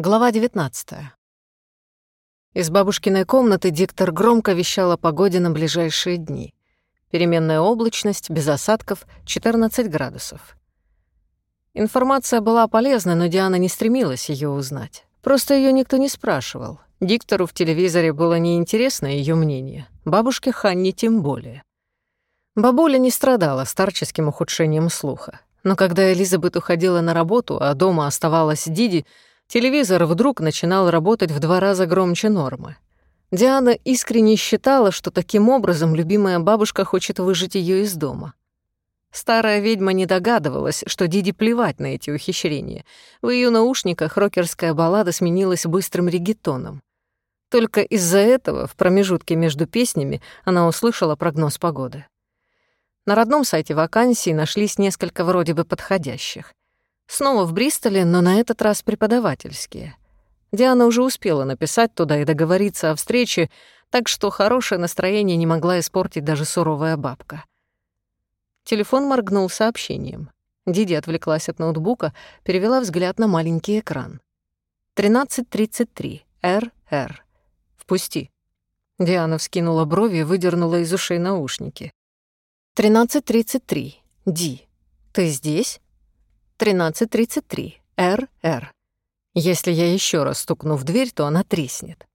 Глава 19. Из бабушкиной комнаты диктор громко вещал о погоде на ближайшие дни. Переменная облачность, без осадков, 14 градусов. Информация была полезна, но Диана не стремилась ее узнать. Просто ее никто не спрашивал. Диктору в телевизоре было неинтересно ее мнение. Бабушке Ханне тем более. Бабуля не страдала старческим ухудшением слуха. Но когда Элизабет уходила на работу, а дома оставалась Диди, Телевизор вдруг начинал работать в два раза громче нормы. Диана искренне считала, что таким образом любимая бабушка хочет выжить ее из дома. Старая ведьма не догадывалась, что Диди плевать на эти ухищрения. В ее наушниках рокерская баллада сменилась быстрым регетоном. Только из-за этого в промежутке между песнями она услышала прогноз погоды. На родном сайте вакансий нашлись несколько вроде бы подходящих. Снова в Бристоле, но на этот раз преподавательские. Диана уже успела написать туда и договориться о встрече, так что хорошее настроение не могла испортить даже суровая бабка. Телефон моргнул сообщением. Диди отвлеклась от ноутбука, перевела взгляд на маленький экран. 13.33. РР. Впусти. Диана вскинула брови и выдернула из ушей наушники. 13.33. Ди. Ты здесь? 13.33. РР. Если я еще раз стукну в дверь, то она треснет.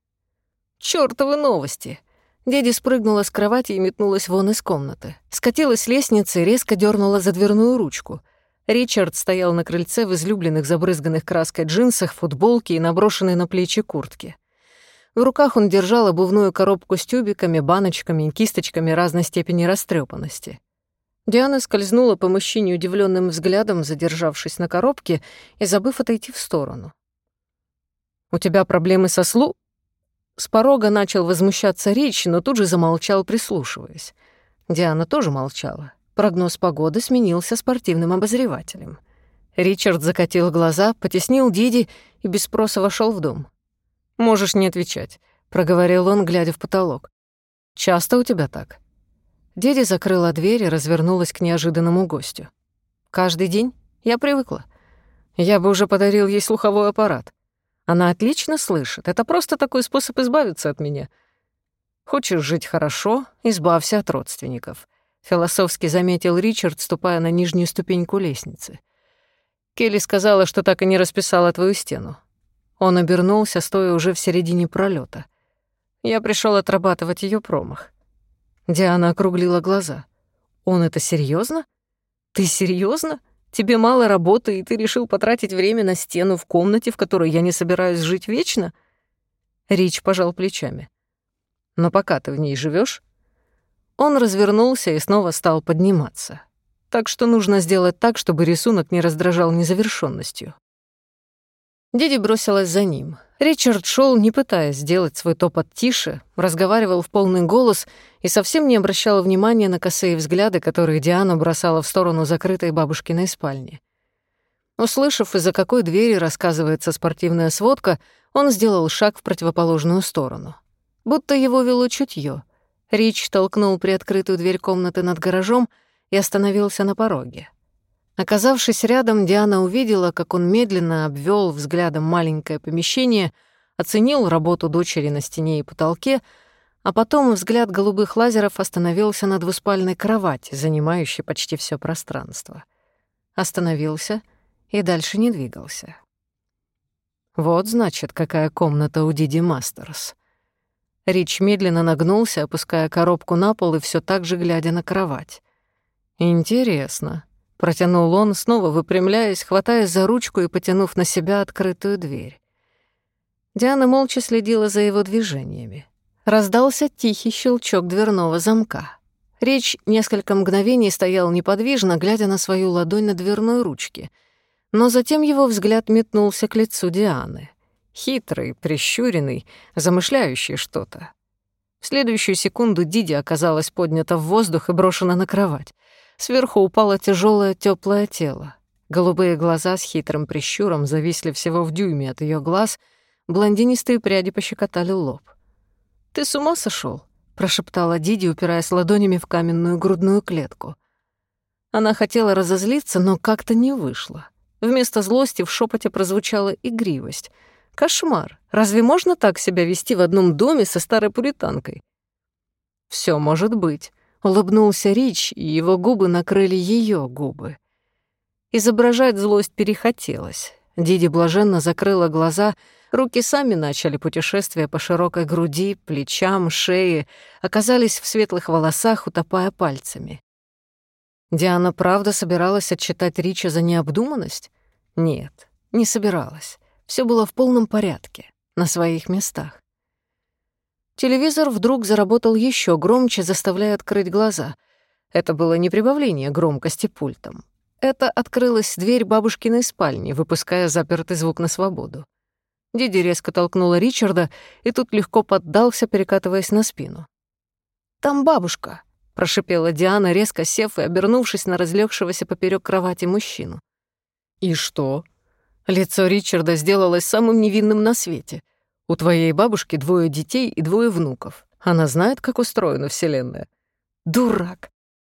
Чёртовы новости! Дядя спрыгнула с кровати и метнулась вон из комнаты. Скатилась с лестницы и резко дернула за дверную ручку. Ричард стоял на крыльце в излюбленных забрызганных краской джинсах, футболке и наброшенной на плечи куртке. В руках он держал обувную коробку с тюбиками, баночками и кисточками разной степени растрепанности. Диана скользнула по мужчине удивленным взглядом, задержавшись на коробке и забыв отойти в сторону. «У тебя проблемы со слу...» С порога начал возмущаться речь, но тут же замолчал, прислушиваясь. Диана тоже молчала. Прогноз погоды сменился спортивным обозревателем. Ричард закатил глаза, потеснил Диди и без спроса вошел в дом. «Можешь не отвечать», — проговорил он, глядя в потолок. «Часто у тебя так?» Дядя закрыла дверь и развернулась к неожиданному гостю. «Каждый день? Я привыкла. Я бы уже подарил ей слуховой аппарат. Она отлично слышит. Это просто такой способ избавиться от меня. Хочешь жить хорошо — избавься от родственников», — философски заметил Ричард, ступая на нижнюю ступеньку лестницы. «Келли сказала, что так и не расписала твою стену». Он обернулся, стоя уже в середине пролета. Я пришел отрабатывать ее промах. Диана округлила глаза. «Он это серьезно? Ты серьезно? Тебе мало работы, и ты решил потратить время на стену в комнате, в которой я не собираюсь жить вечно?» Рич пожал плечами. «Но пока ты в ней живешь, Он развернулся и снова стал подниматься. Так что нужно сделать так, чтобы рисунок не раздражал незавершенностью. Диди бросилась за ним. Ричард шел, не пытаясь сделать свой топот тише, разговаривал в полный голос и совсем не обращал внимания на косые взгляды, которые Диана бросала в сторону закрытой бабушкиной спальни. Услышав, из-за какой двери рассказывается спортивная сводка, он сделал шаг в противоположную сторону. Будто его вело чутье. Рич толкнул приоткрытую дверь комнаты над гаражом и остановился на пороге. Оказавшись рядом, Диана увидела, как он медленно обвел взглядом маленькое помещение, оценил работу дочери на стене и потолке, а потом взгляд голубых лазеров остановился на двуспальной кровати, занимающей почти все пространство. Остановился и дальше не двигался. Вот, значит, какая комната у Диди Мастерс. Рич медленно нагнулся, опуская коробку на пол и все так же глядя на кровать. Интересно, Протянул он, снова выпрямляясь, хватаясь за ручку и потянув на себя открытую дверь. Диана молча следила за его движениями. Раздался тихий щелчок дверного замка. Речь несколько мгновений стоял неподвижно, глядя на свою ладонь на дверной ручке. Но затем его взгляд метнулся к лицу Дианы. Хитрый, прищуренный, замышляющий что-то. В следующую секунду Диди оказалась поднята в воздух и брошена на кровать. Сверху упало тяжелое теплое тело. Голубые глаза с хитрым прищуром зависли всего в дюйме от ее глаз, блондинистые пряди пощекотали лоб. «Ты с ума сошел? прошептала Диди, упираясь ладонями в каменную грудную клетку. Она хотела разозлиться, но как-то не вышло. Вместо злости в шепоте прозвучала игривость. Кошмар. Разве можно так себя вести в одном доме со старой пуританкой? Все может быть. Улыбнулся Рич, и его губы накрыли ее губы. Изображать злость перехотелось. Диди блаженно закрыла глаза, руки сами начали путешествие по широкой груди, плечам, шее, оказались в светлых волосах, утопая пальцами. Диана правда собиралась отчитать Рича за необдуманность? Нет, не собиралась. Все было в полном порядке, на своих местах. Телевизор вдруг заработал еще громче, заставляя открыть глаза. Это было не прибавление громкости пультом. Это открылась дверь бабушкиной спальни, выпуская запертый звук на свободу. Диди резко толкнула Ричарда, и тут легко поддался, перекатываясь на спину. «Там бабушка», — прошипела Диана, резко сев и обернувшись на разлегшегося поперек кровати мужчину. «И что?» Лицо Ричарда сделалось самым невинным на свете. У твоей бабушки двое детей и двое внуков. Она знает, как устроена Вселенная. Дурак!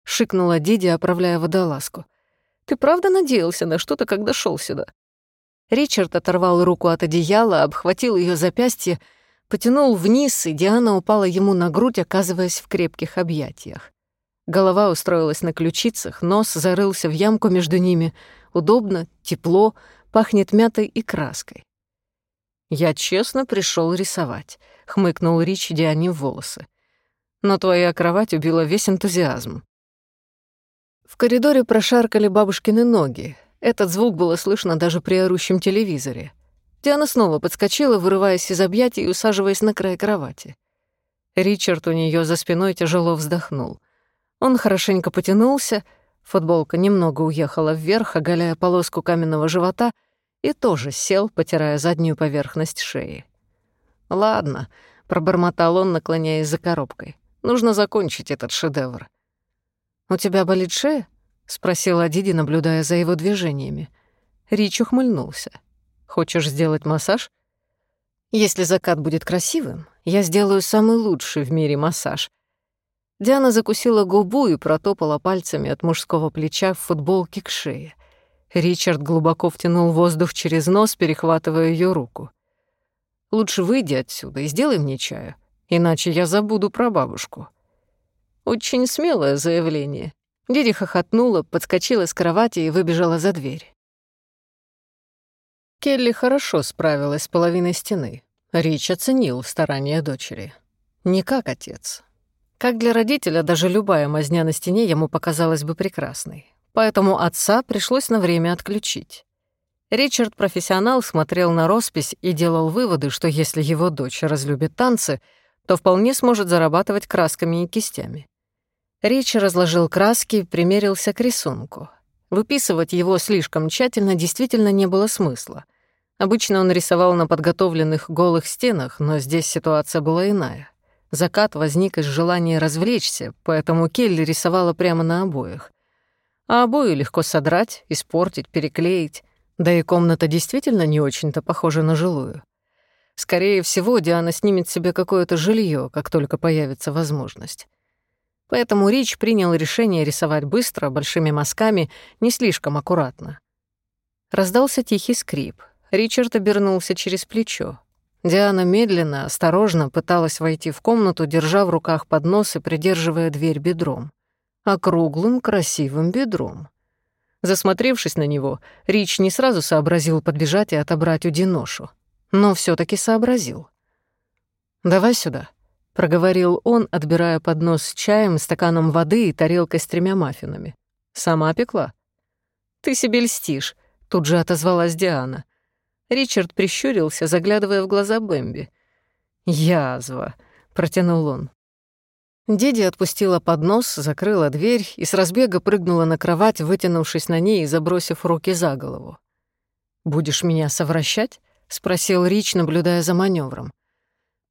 шикнула Диди, оправляя водолазку. Ты правда надеялся на что-то, когда шел сюда? Ричард оторвал руку от одеяла, обхватил ее запястье, потянул вниз, и Диана упала ему на грудь, оказываясь в крепких объятиях. Голова устроилась на ключицах, нос зарылся в ямку между ними. Удобно, тепло, пахнет мятой и краской. «Я честно пришел рисовать», — хмыкнул Рич Диане в волосы. «Но твоя кровать убила весь энтузиазм». В коридоре прошаркали бабушкины ноги. Этот звук было слышно даже при орущем телевизоре. Диана снова подскочила, вырываясь из объятий и усаживаясь на край кровати. Ричард у нее за спиной тяжело вздохнул. Он хорошенько потянулся, футболка немного уехала вверх, оголяя полоску каменного живота — и тоже сел, потирая заднюю поверхность шеи. «Ладно», — пробормотал он, наклоняясь за коробкой. «Нужно закончить этот шедевр». «У тебя болит шея?» — спросила Диди, наблюдая за его движениями. Рич ухмыльнулся. «Хочешь сделать массаж?» «Если закат будет красивым, я сделаю самый лучший в мире массаж». Диана закусила губу и протопала пальцами от мужского плеча в футболке к шее — Ричард глубоко втянул воздух через нос, перехватывая ее руку. «Лучше выйди отсюда и сделай мне чаю, иначе я забуду про бабушку». Очень смелое заявление. Диди хохотнула, подскочила с кровати и выбежала за дверь. Келли хорошо справилась с половиной стены. Рич оценил старания дочери. Не как отец. Как для родителя даже любая мазня на стене ему показалась бы прекрасной поэтому отца пришлось на время отключить. Ричард, профессионал, смотрел на роспись и делал выводы, что если его дочь разлюбит танцы, то вполне сможет зарабатывать красками и кистями. Рич разложил краски, примерился к рисунку. Выписывать его слишком тщательно действительно не было смысла. Обычно он рисовал на подготовленных голых стенах, но здесь ситуация была иная. Закат возник из желания развлечься, поэтому Келли рисовала прямо на обоях. А обои легко содрать, испортить, переклеить. Да и комната действительно не очень-то похожа на жилую. Скорее всего, Диана снимет себе какое-то жилье, как только появится возможность. Поэтому Рич принял решение рисовать быстро, большими мазками, не слишком аккуратно. Раздался тихий скрип. Ричард обернулся через плечо. Диана медленно, осторожно пыталась войти в комнату, держа в руках поднос и придерживая дверь бедром округлым красивым бедром. Засмотревшись на него, Рич не сразу сообразил подбежать и отобрать у Диношу, но все таки сообразил. «Давай сюда», — проговорил он, отбирая поднос с чаем, стаканом воды и тарелкой с тремя маффинами. «Сама пекла?» «Ты себе льстишь», — тут же отозвалась Диана. Ричард прищурился, заглядывая в глаза Бэмби. «Язва», — протянул он. Диди отпустила поднос, закрыла дверь и с разбега прыгнула на кровать, вытянувшись на ней и забросив руки за голову. «Будешь меня совращать?» — спросил Рич, наблюдая за маневром.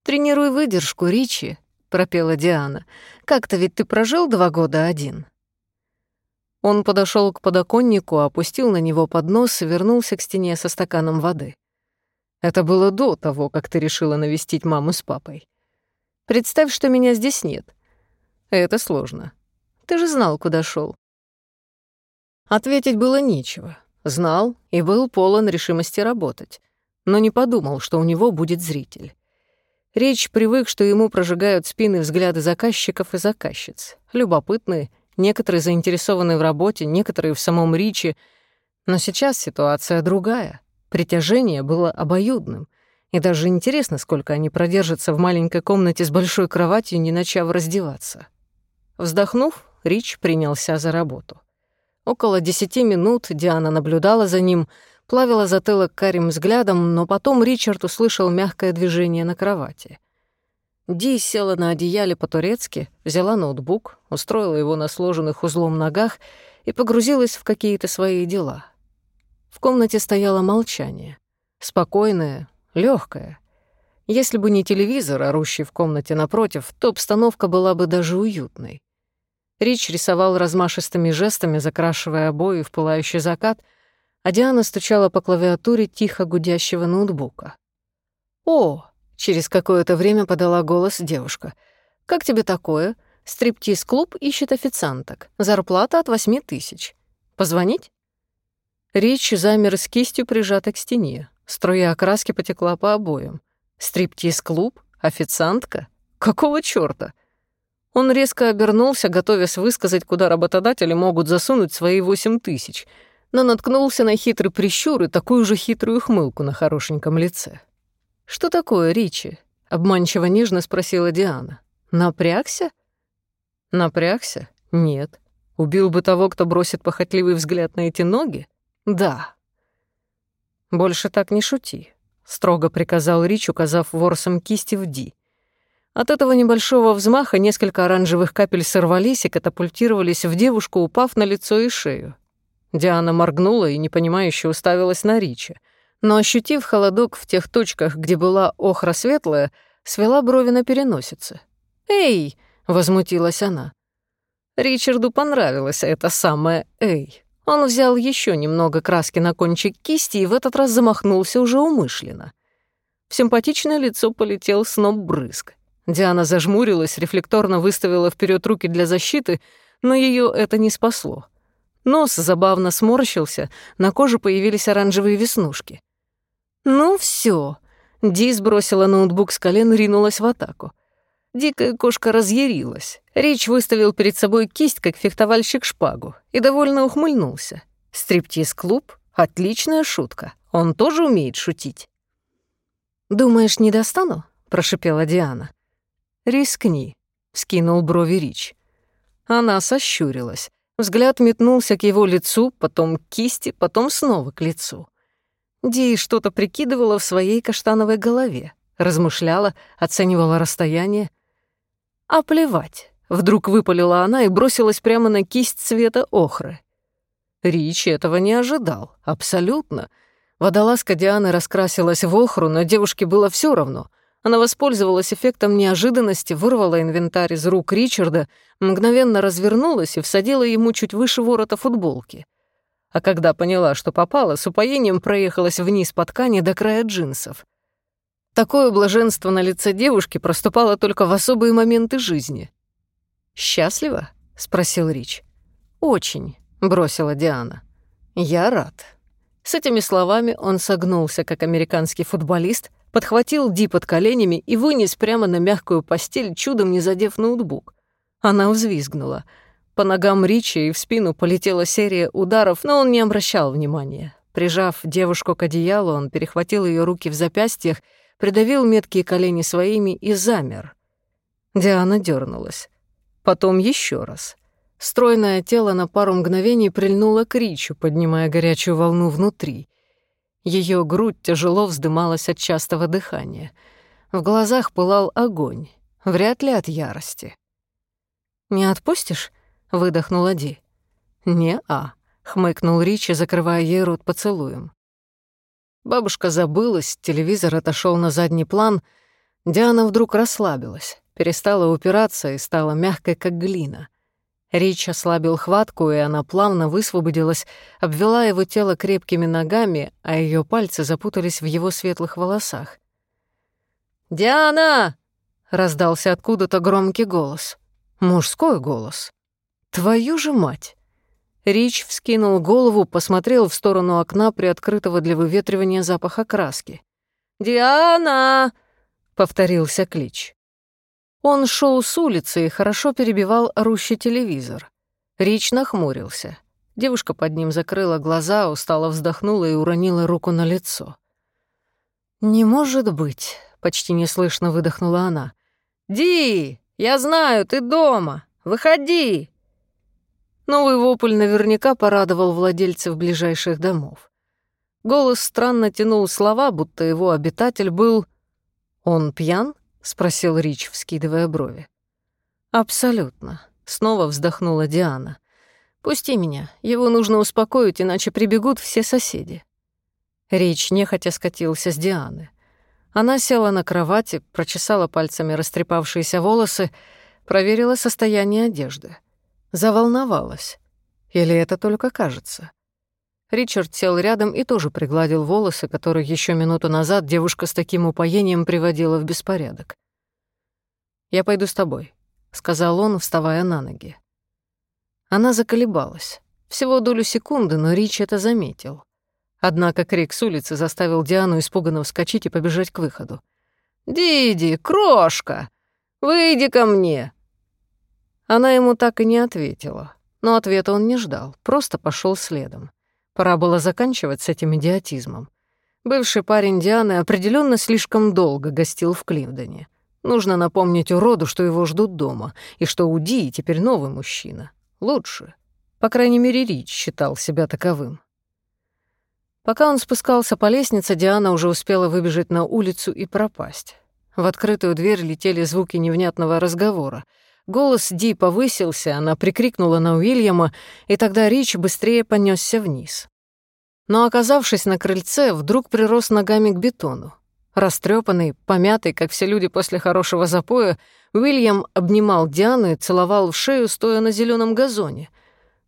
«Тренируй выдержку, Ричи», — пропела Диана. «Как-то ведь ты прожил два года один». Он подошел к подоконнику, опустил на него поднос и вернулся к стене со стаканом воды. «Это было до того, как ты решила навестить маму с папой. Представь, что меня здесь нет. Это сложно. Ты же знал, куда шел. Ответить было нечего. Знал и был полон решимости работать. но не подумал, что у него будет зритель. Речь привык, что ему прожигают спины взгляды заказчиков и заказчиц. Любопытные, некоторые заинтересованы в работе, некоторые в самом Ричи. Но сейчас ситуация другая. Притяжение было обоюдным. И даже интересно, сколько они продержатся в маленькой комнате с большой кроватью, не начав раздеваться. Вздохнув, Рич принялся за работу. Около десяти минут Диана наблюдала за ним, плавила затылок карим взглядом, но потом Ричард услышал мягкое движение на кровати. Ди села на одеяле по-турецки, взяла ноутбук, устроила его на сложенных узлом ногах и погрузилась в какие-то свои дела. В комнате стояло молчание. Спокойное, легкое. Если бы не телевизор, орущий в комнате напротив, то обстановка была бы даже уютной. Рич рисовал размашистыми жестами, закрашивая обои в пылающий закат, а Диана стучала по клавиатуре тихо гудящего ноутбука. «О!» — через какое-то время подала голос девушка. «Как тебе такое? Стриптиз-клуб ищет официанток. Зарплата от восьми тысяч. Позвонить?» Рич замер с кистью, прижатой к стене. Струя окраски потекла по обоям. «Стриптиз-клуб? Официантка? Какого чёрта?» Он резко обернулся, готовясь высказать, куда работодатели могут засунуть свои восемь тысяч, но наткнулся на хитрый прищур и такую же хитрую хмылку на хорошеньком лице. «Что такое, Ричи?» — обманчиво нежно спросила Диана. «Напрягся?» «Напрягся? Нет. Убил бы того, кто бросит похотливый взгляд на эти ноги? Да». «Больше так не шути», — строго приказал Рич, указав ворсом кисти в Ди. От этого небольшого взмаха несколько оранжевых капель сорвались и катапультировались в девушку, упав на лицо и шею. Диана моргнула и непонимающе уставилась на Ричи, но, ощутив холодок в тех точках, где была охра светлая, свела брови на переносице. «Эй!» — возмутилась она. Ричарду понравилось это самое «эй». Он взял еще немного краски на кончик кисти и в этот раз замахнулся уже умышленно. В симпатичное лицо полетел сноп брызг. Диана зажмурилась, рефлекторно выставила вперед руки для защиты, но ее это не спасло. Нос забавно сморщился, на коже появились оранжевые веснушки. «Ну все. Ди сбросила ноутбук с колен ринулась в атаку. Дикая кошка разъярилась. Рич выставил перед собой кисть, как фехтовальщик шпагу, и довольно ухмыльнулся. «Стриптиз-клуб? Отличная шутка. Он тоже умеет шутить». «Думаешь, не достану?» — прошипела Диана. «Рискни», — скинул брови Рич. Она сощурилась. Взгляд метнулся к его лицу, потом к кисти, потом снова к лицу. Ди что-то прикидывала в своей каштановой голове, размышляла, оценивала расстояние. А плевать. Вдруг выпалила она и бросилась прямо на кисть цвета охры. Рич этого не ожидал, абсолютно. Водолазка Дианы раскрасилась в охру, но девушке было все равно. Она воспользовалась эффектом неожиданности, вырвала инвентарь из рук Ричарда, мгновенно развернулась и всадила ему чуть выше ворота футболки. А когда поняла, что попала, с упоением проехалась вниз по ткани до края джинсов. Такое блаженство на лице девушки проступало только в особые моменты жизни. «Счастлива?» — спросил Рич. «Очень», — бросила Диана. «Я рад». С этими словами он согнулся, как американский футболист, подхватил Ди под коленями и вынес прямо на мягкую постель, чудом не задев ноутбук. Она взвизгнула. По ногам Ричи и в спину полетела серия ударов, но он не обращал внимания. Прижав девушку к одеялу, он перехватил ее руки в запястьях, придавил меткие колени своими и замер. Диана дернулась. Потом еще раз. Стройное тело на пару мгновений прильнуло к Ричу, поднимая горячую волну внутри. Ее грудь тяжело вздымалась от частого дыхания. В глазах пылал огонь, вряд ли от ярости. «Не отпустишь?» — выдохнула Ди. «Не-а», — хмыкнул Ричи, закрывая ей рот поцелуем. Бабушка забылась, телевизор отошел на задний план. Диана вдруг расслабилась, перестала упираться и стала мягкой, как глина. Рич ослабил хватку, и она плавно высвободилась, обвела его тело крепкими ногами, а ее пальцы запутались в его светлых волосах. «Диана!» — раздался откуда-то громкий голос. Мужской голос. «Твою же мать!» Рич вскинул голову, посмотрел в сторону окна, приоткрытого для выветривания запаха краски. «Диана!» — повторился клич. Он шел с улицы и хорошо перебивал орущий телевизор. Рич нахмурился. Девушка под ним закрыла глаза, устало вздохнула и уронила руку на лицо. «Не может быть», — почти неслышно выдохнула она. «Ди, я знаю, ты дома. Выходи!» Новый вопль наверняка порадовал владельцев ближайших домов. Голос странно тянул слова, будто его обитатель был... «Он пьян?» — спросил Рич, вскидывая брови. «Абсолютно», — снова вздохнула Диана. «Пусти меня, его нужно успокоить, иначе прибегут все соседи». Рич нехотя скатился с Дианы. Она села на кровати, прочесала пальцами растрепавшиеся волосы, проверила состояние одежды. Заволновалась. Или это только кажется? Ричард сел рядом и тоже пригладил волосы, которые еще минуту назад девушка с таким упоением приводила в беспорядок. «Я пойду с тобой», — сказал он, вставая на ноги. Она заколебалась. Всего долю секунды, но Рич это заметил. Однако крик с улицы заставил Диану испуганно вскочить и побежать к выходу. «Диди, крошка, выйди ко мне!» Она ему так и не ответила, но ответа он не ждал, просто пошел следом. Пора было заканчивать с этим идиотизмом. Бывший парень Дианы определенно слишком долго гостил в Кливдоне. Нужно напомнить уроду, что его ждут дома, и что у Ди теперь новый мужчина. Лучше. По крайней мере, Рич считал себя таковым. Пока он спускался по лестнице, Диана уже успела выбежать на улицу и пропасть. В открытую дверь летели звуки невнятного разговора — Голос Ди повысился, она прикрикнула на Уильяма, и тогда Рич быстрее понесся вниз. Но, оказавшись на крыльце, вдруг прирос ногами к бетону. Растрепанный, помятый, как все люди после хорошего запоя, Уильям обнимал Диану и целовал в шею, стоя на зеленом газоне.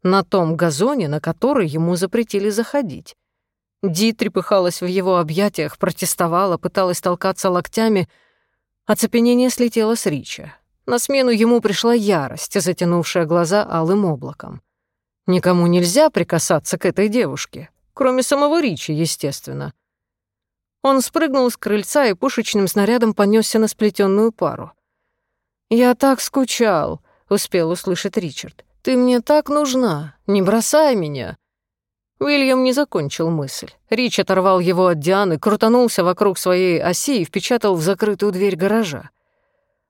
На том газоне, на который ему запретили заходить. Ди трепыхалась в его объятиях, протестовала, пыталась толкаться локтями. Оцепенение слетело с Рича. На смену ему пришла ярость, затянувшая глаза алым облаком. Никому нельзя прикасаться к этой девушке, кроме самого Ричи, естественно. Он спрыгнул с крыльца и пушечным снарядом понесся на сплетенную пару. «Я так скучал», — успел услышать Ричард. «Ты мне так нужна, не бросай меня». Уильям не закончил мысль. Рич оторвал его от Дианы, крутанулся вокруг своей оси и впечатал в закрытую дверь гаража.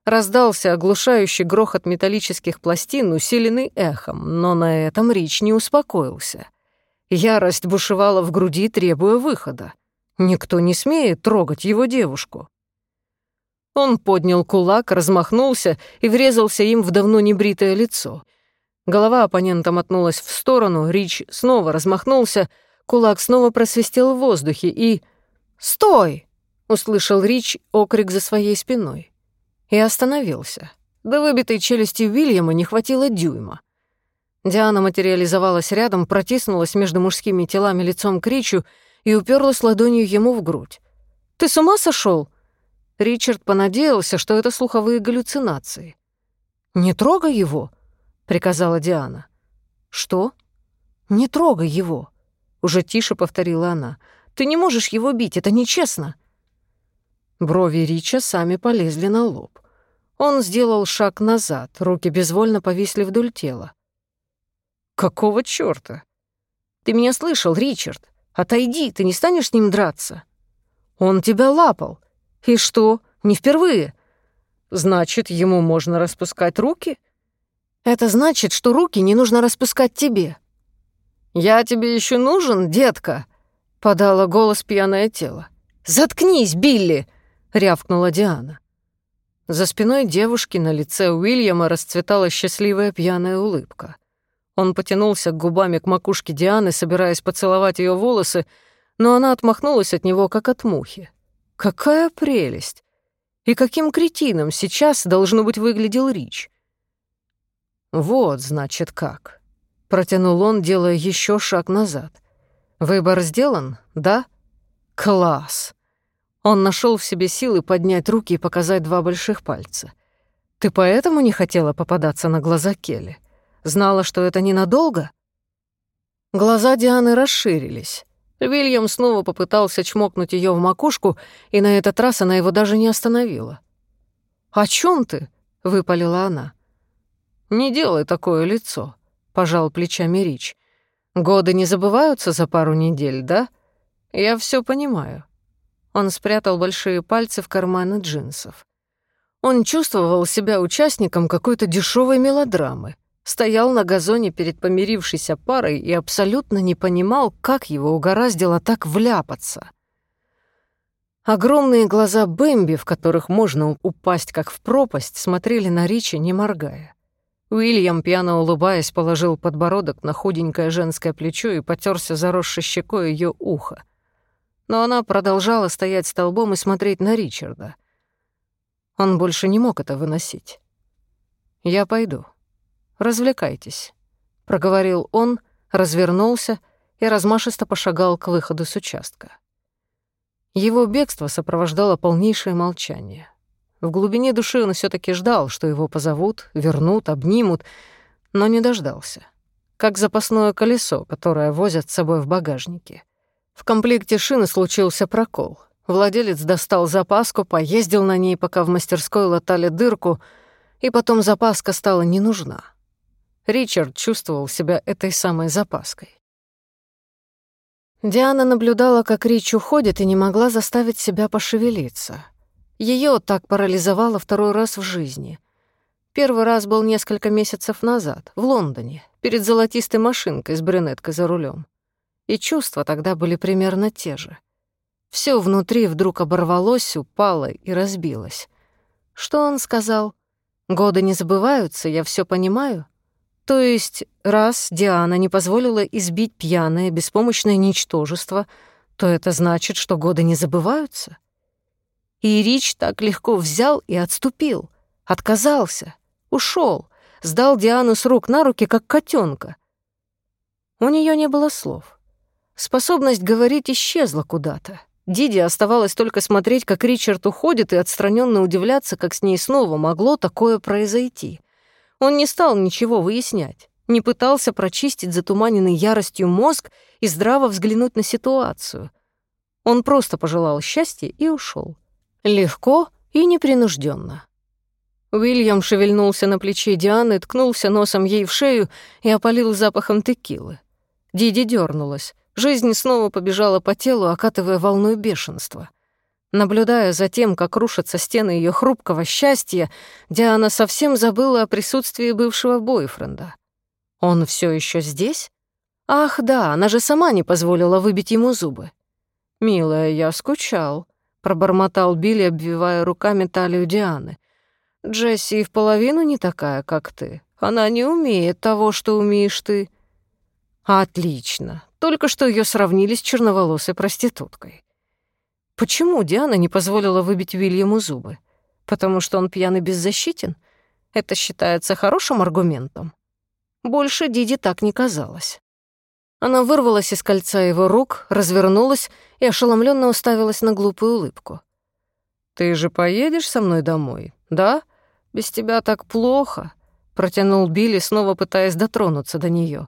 Раздался оглушающий грохот металлических пластин, усиленный эхом, но на этом Рич не успокоился. Ярость бушевала в груди, требуя выхода. Никто не смеет трогать его девушку. Он поднял кулак, размахнулся и врезался им в давно небритое лицо. Голова оппонента мотнулась в сторону, Рич снова размахнулся, кулак снова просвистел в воздухе и... «Стой!» — услышал Рич окрик за своей спиной и остановился. До выбитой челюсти Уильяма не хватило дюйма. Диана материализовалась рядом, протиснулась между мужскими телами лицом к Ричу и уперлась ладонью ему в грудь. «Ты с ума сошел? Ричард понадеялся, что это слуховые галлюцинации. «Не трогай его», — приказала Диана. «Что?» «Не трогай его», — уже тише повторила она. «Ты не можешь его бить, это нечестно». Брови Рича сами полезли на лоб. Он сделал шаг назад, руки безвольно повисли вдоль тела. «Какого чёрта?» «Ты меня слышал, Ричард? Отойди, ты не станешь с ним драться?» «Он тебя лапал. И что, не впервые?» «Значит, ему можно распускать руки?» «Это значит, что руки не нужно распускать тебе». «Я тебе еще нужен, детка?» — подала голос пьяное тело. «Заткнись, Билли!» — рявкнула Диана. За спиной девушки на лице Уильяма расцветала счастливая пьяная улыбка. Он потянулся губами к макушке Дианы, собираясь поцеловать ее волосы, но она отмахнулась от него, как от мухи. Какая прелесть! И каким кретином сейчас, должно быть, выглядел Рич. «Вот, значит, как», — протянул он, делая еще шаг назад. «Выбор сделан, да? Класс!» Он нашел в себе силы поднять руки и показать два больших пальца. «Ты поэтому не хотела попадаться на глаза Келли? Знала, что это ненадолго?» Глаза Дианы расширились. Вильям снова попытался чмокнуть ее в макушку, и на этот раз она его даже не остановила. «О чем ты?» — выпалила она. «Не делай такое лицо», — пожал плечами Рич. «Годы не забываются за пару недель, да? Я все понимаю». Он спрятал большие пальцы в карманы джинсов. Он чувствовал себя участником какой-то дешевой мелодрамы, стоял на газоне перед помирившейся парой и абсолютно не понимал, как его угораздило так вляпаться. Огромные глаза Бэмби, в которых можно упасть как в пропасть, смотрели на Ричи, не моргая. Уильям, пьяно улыбаясь, положил подбородок на худенькое женское плечо и потерся заросшей щекой ее ухо. Но она продолжала стоять столбом и смотреть на Ричарда. Он больше не мог это выносить. «Я пойду», «Развлекайтесь», — проговорил он, развернулся и размашисто пошагал к выходу с участка. Его бегство сопровождало полнейшее молчание. В глубине души он все таки ждал, что его позовут, вернут, обнимут, но не дождался. Как запасное колесо, которое возят с собой в багажнике. В комплекте шины случился прокол. Владелец достал запаску, поездил на ней, пока в мастерской латали дырку, и потом запаска стала не нужна. Ричард чувствовал себя этой самой запаской. Диана наблюдала, как Рич уходит, и не могла заставить себя пошевелиться. Ее так парализовало второй раз в жизни. Первый раз был несколько месяцев назад, в Лондоне, перед золотистой машинкой с брюнеткой за рулем. И чувства тогда были примерно те же. Все внутри вдруг оборвалось, упало и разбилось. Что он сказал? «Годы не забываются, я все понимаю». То есть, раз Диана не позволила избить пьяное, беспомощное ничтожество, то это значит, что годы не забываются? И Рич так легко взял и отступил, отказался, ушел, сдал Диану с рук на руки, как котенка. У нее не было слов. Способность говорить исчезла куда-то. Диди оставалось только смотреть, как Ричард уходит, и отстраненно удивляться, как с ней снова могло такое произойти. Он не стал ничего выяснять, не пытался прочистить затуманенный яростью мозг и здраво взглянуть на ситуацию. Он просто пожелал счастья и ушел. Легко и непринужденно. Уильям шевельнулся на плече Дианы, ткнулся носом ей в шею и опалил запахом текилы. Диди дернулась. Жизнь снова побежала по телу, окатывая волной бешенства. Наблюдая за тем, как рушатся стены ее хрупкого счастья, Диана совсем забыла о присутствии бывшего бойфренда. Он все еще здесь? Ах, да, она же сама не позволила выбить ему зубы. «Милая, я скучал», — пробормотал Билли, обвивая руками талию Дианы. «Джесси в половину не такая, как ты. Она не умеет того, что умеешь ты». «Отлично. Только что ее сравнили с черноволосой проституткой. Почему Диана не позволила выбить Вильяму зубы? Потому что он пьяный беззащитен? Это считается хорошим аргументом? Больше Диди так не казалось. Она вырвалась из кольца его рук, развернулась и ошеломленно уставилась на глупую улыбку. «Ты же поедешь со мной домой, да? Без тебя так плохо», — протянул Билли, снова пытаясь дотронуться до нее.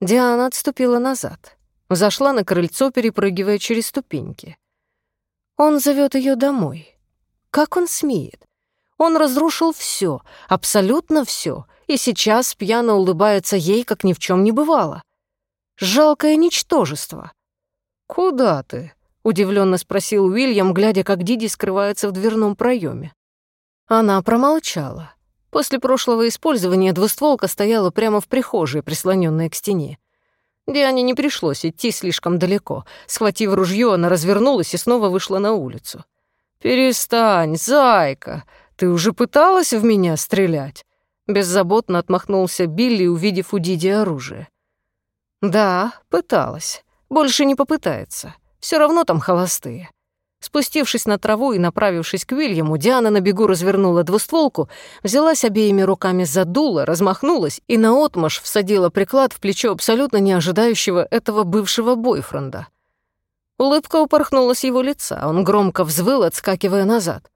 Диана отступила назад, зашла на крыльцо, перепрыгивая через ступеньки. Он зовет ее домой. Как он смеет? Он разрушил все, абсолютно все, и сейчас пьяно улыбается ей, как ни в чем не бывало. Жалкое ничтожество. «Куда ты?» — удивленно спросил Уильям, глядя, как Диди скрывается в дверном проеме. Она промолчала. После прошлого использования двустволка стояла прямо в прихожей, прислоненная к стене. Диане не пришлось идти слишком далеко. Схватив ружье, она развернулась и снова вышла на улицу. «Перестань, зайка! Ты уже пыталась в меня стрелять?» Беззаботно отмахнулся Билли, увидев у Диди оружие. «Да, пыталась. Больше не попытается. Все равно там холостые. Спустившись на траву и направившись к Уильяму, Диана на бегу развернула двустволку, взялась обеими руками за дуло, размахнулась и наотмашь всадила приклад в плечо абсолютно не ожидающего этого бывшего бойфренда. Улыбка упорхнула с его лица, он громко взвыл, отскакивая назад.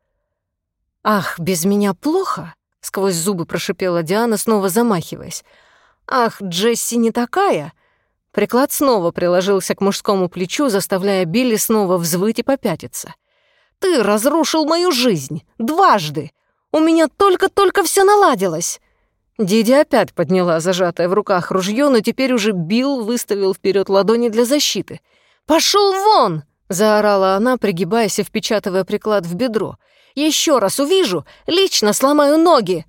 «Ах, без меня плохо?» — сквозь зубы прошипела Диана, снова замахиваясь. «Ах, Джесси не такая? Приклад снова приложился к мужскому плечу, заставляя Билли снова взвыть и попятиться. «Ты разрушил мою жизнь! Дважды! У меня только-только все наладилось!» Диди опять подняла зажатое в руках ружье, но теперь уже Билл выставил вперед ладони для защиты. Пошел вон!» — заорала она, пригибаясь и впечатывая приклад в бедро. Еще раз увижу, лично сломаю ноги!»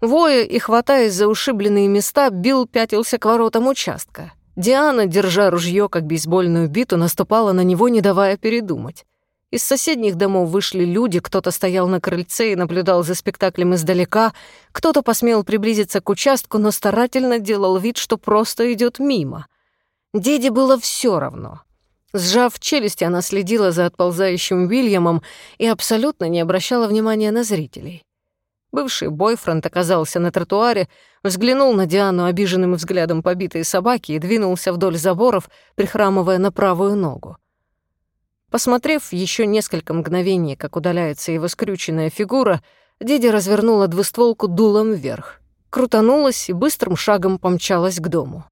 Воя и хватаясь за ушибленные места, Билл пятился к воротам участка. Диана, держа ружье как бейсбольную биту, наступала на него, не давая передумать. Из соседних домов вышли люди, кто-то стоял на крыльце и наблюдал за спектаклем издалека, кто-то посмел приблизиться к участку, но старательно делал вид, что просто идет мимо. Деде было все равно. Сжав челюсти, она следила за отползающим Уильямом и абсолютно не обращала внимания на зрителей. Бывший бойфренд оказался на тротуаре, взглянул на Диану обиженным взглядом побитой собаки и двинулся вдоль заборов, прихрамывая на правую ногу. Посмотрев еще несколько мгновений, как удаляется его скрюченная фигура, Диди развернула двустволку дулом вверх, крутанулась и быстрым шагом помчалась к дому.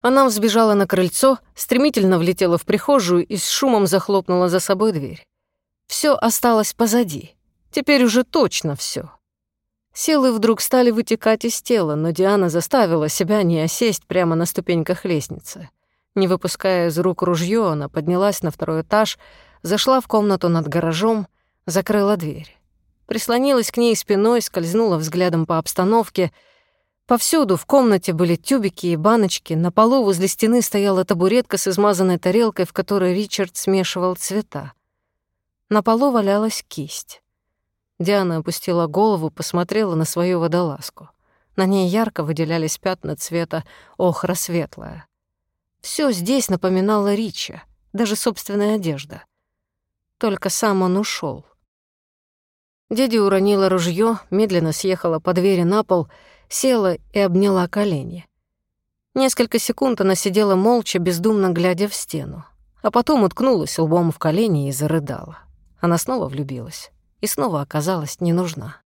Она взбежала на крыльцо, стремительно влетела в прихожую и с шумом захлопнула за собой дверь. Все осталось позади. Теперь уже точно все. Силы вдруг стали вытекать из тела, но Диана заставила себя не осесть прямо на ступеньках лестницы. Не выпуская из рук ружье, она поднялась на второй этаж, зашла в комнату над гаражом, закрыла дверь. Прислонилась к ней спиной, скользнула взглядом по обстановке — Повсюду в комнате были тюбики и баночки, на полу возле стены стояла табуретка с измазанной тарелкой, в которой Ричард смешивал цвета. На полу валялась кисть. Диана опустила голову, посмотрела на свою водолазку. На ней ярко выделялись пятна цвета охра светлая. Все здесь напоминало Рича, даже собственная одежда. Только сам он ушел. Дядя уронила ружье, медленно съехала по двери на пол — села и обняла колени. Несколько секунд она сидела молча, бездумно глядя в стену, а потом уткнулась лбом в колени и зарыдала. Она снова влюбилась и снова оказалась не нужна.